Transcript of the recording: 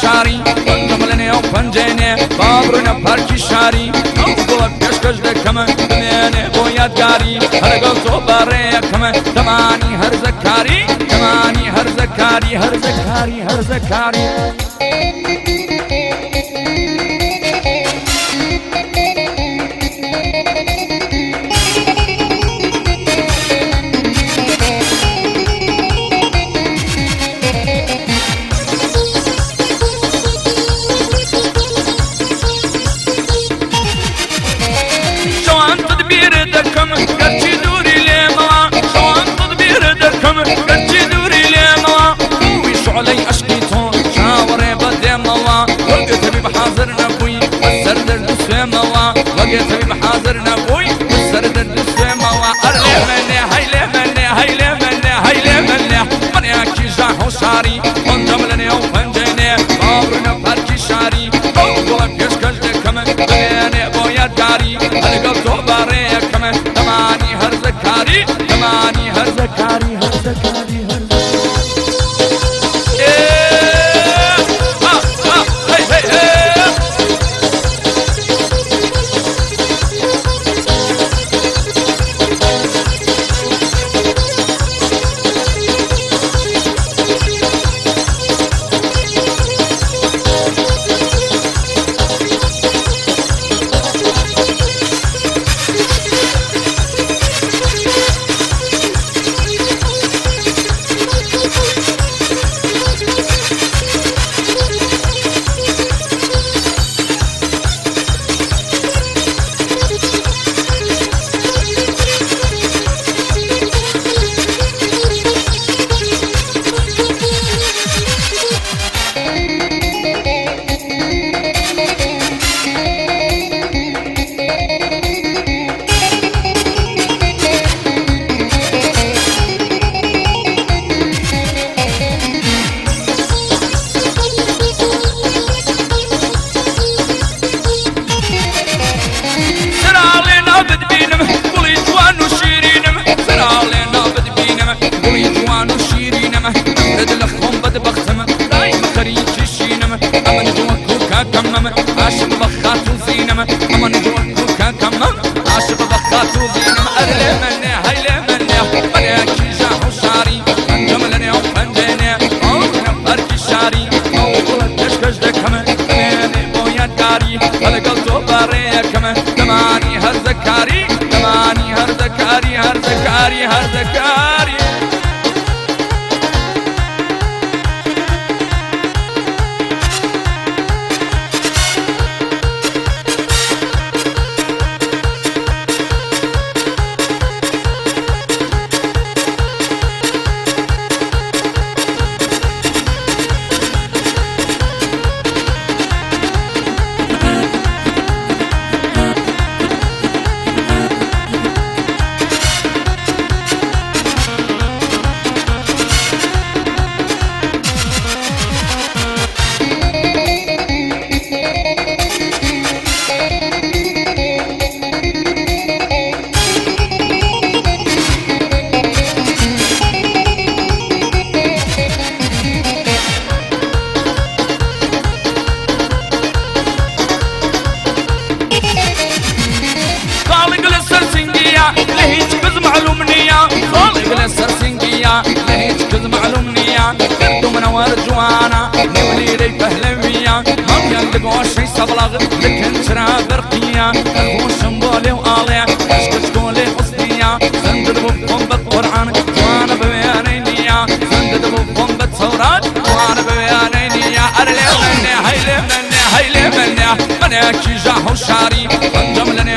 شاری ئەم لە نێو پەنجێنێ بابڕونە پارکی شاری. ئەو بڵە پێشکەش دەکەمە نێنێ بۆ یادگاری. هەرگەڵ تۆ بەڕێەکەمە دەمانی هەرزەکاری دەمانی هەرزەکاری هەرزەکاری هەرزەکاری. Karna Hardakari, Hardakari, Hardakari. صبلغ لكن ترى برقية اخو شمبولي وآلية اشكت تقولي حسنية زندد بكم بالقرآن وأنا بوياني نية زندد بكم بالتوراة وأنا بوياني نية ارلي مني هيلي مني هيلي مني مني كي جاهو شاري انجم لني